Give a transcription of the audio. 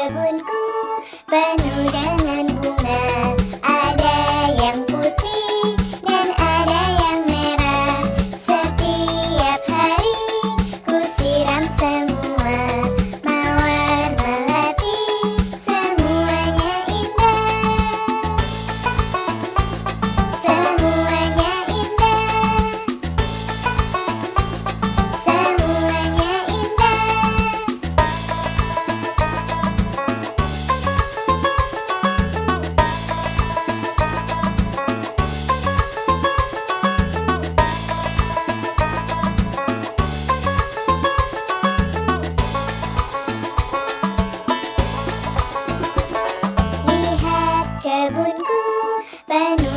kebunku penuh dengan Ven.